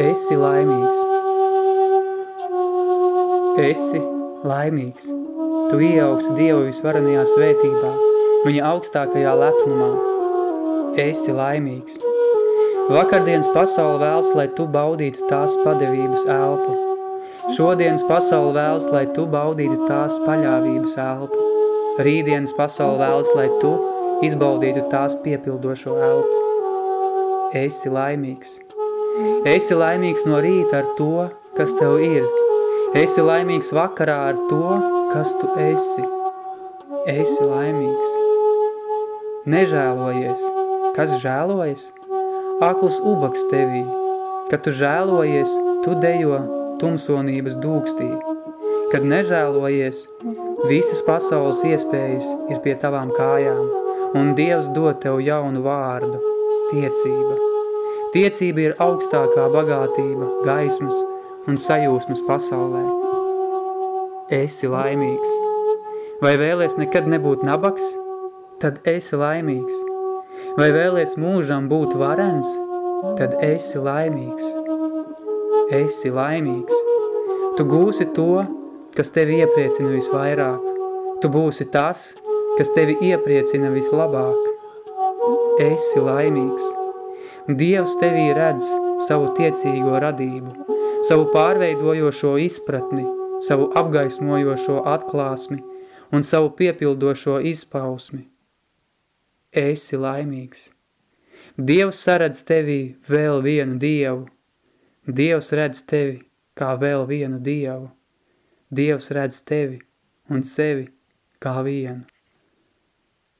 Esi laimīgs. Esi laimīgs. Tu ieaugsi Dieva visvarenajā svētībā, viņa augstākajā lepnumā. Esi laimīgs. Vakardienas pasaule vēlas, lai tu baudītu tās padevības elpu. Šodienas pasaule vēlas, lai tu baudītu tās paļāvības elpu. Rītdienas pasaule vēlas, lai tu izbaudītu tās piepildošo elpu. Esi laimīgs. Esi laimīgs no rīta ar to, kas tev ir. Esi laimīgs vakarā ar to, kas tu esi. Esi laimīgs. Nežēlojies. Kas žēlojas? Akls ubaks tevī. Kad tu žēlojies, tu dejo tumsonības dūkstī. Kad nežēlojies, visas pasaules iespējas ir pie tavām kājām, un Dievs dod tev jaunu vārdu – tiecība. Tiecība ir augstākā bagātība, gaismas un sajūsmas pasaulē. Esi laimīgs. Vai vēlies nekad nebūt nabaks? Tad esi laimīgs. Vai vēlies mūžam būt varens? Tad esi laimīgs. Esi laimīgs. Tu gūsi to, kas tevi iepriecina visvairāk. Tu būsi tas, kas tevi iepriecina vislabāk. Esi laimīgs. Dievs tevī redz savu tiecīgo radību, savu pārveidojošo izpratni, savu apgaismojošo atklāsmi un savu piepildošo izpausmi. Esi laimīgs. Dievs saredz tevī vēl vienu Dievu. Dievs redz tevi kā vēl vienu Dievu. Dievs redz tevi un sevi kā vienu.